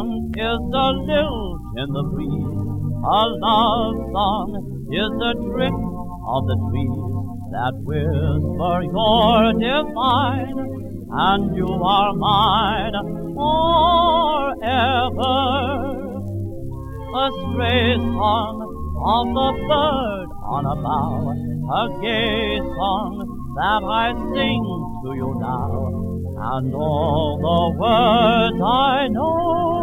song is a lilt in the breeze. A love song is the drip of the trees that whisper you're divine and you are mine forever. A stray song of the bird on a bough, a gay song that I sing to you now, and all the words I know